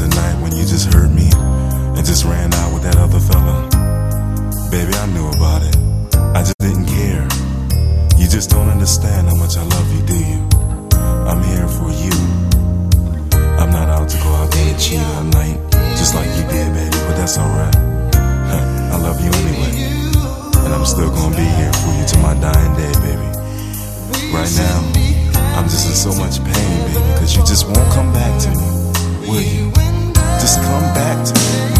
at night when you just hurt me and just ran out with that other fella. Baby, I knew about it. I just didn't care. You just don't understand how much I love you, do you? I'm here for you. I'm not out to go out there and cheat all night, just like you did, baby, but that's alright. I love you anyway. And I'm still gonna be here for you to my dying day, baby. Right now, I'm just in so much pain, baby, because you just won't come back to me. Will you? Just come back to me.